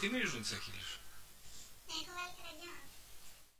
Γιατί μυρίζουν τις αχίλες;